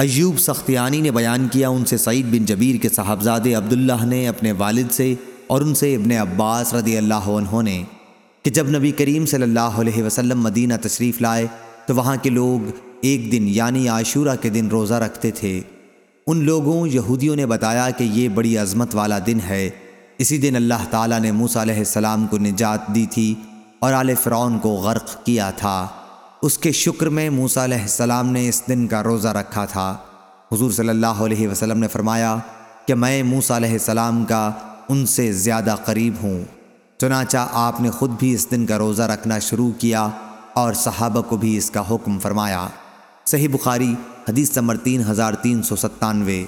ایوب سختیانی نے بیان کیا، ان سے سعید بن جبیر کے صاحبزادے عبداللہ نے اپنے والد سے اور ان سے ابن عباس رضی اللہ عنہ نے کہ جب نبی کریم صلی اللہ علیہ وسلم مدینہ تشریف لائے تو وہاں کے لوگ ایک دن یعنی عاشورہ کے دن روزہ رکھتے تھے۔ ان لوگوں، یہودیوں نے بتایا کہ یہ بڑی عظمت والا دن ہے۔ اسی دن اللہ تعالیٰ نے موسیٰ علیہ السلام کو نجات دی تھی اور آل فرعون کو غرق کیا تھا۔ اس کے شکر میں موسیٰ علیہ السلام نے اس دن کا روزہ رکھا تھا۔ حضور صلی اللہ علیہ وسلم نے فرمایا کہ میں موسیٰ علیہ السلام کا ان سے زیادہ قریب ہوں۔ چنانچہ آپ نے خود بھی اس دن کا روزہ رکھنا شروع کیا اور صحابہ کو بھی اس کا حکم فرمایا۔ صحیح بخاری حدیث نمبر تین ہزار تین سو ستانوے۔